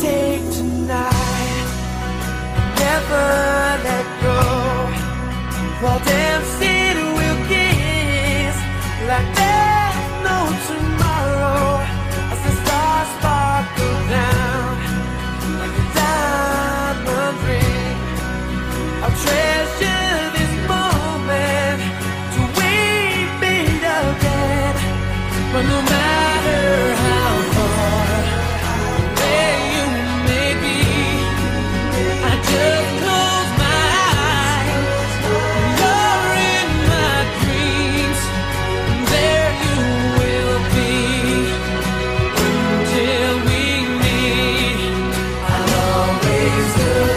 Take tonight, never let go. While always do.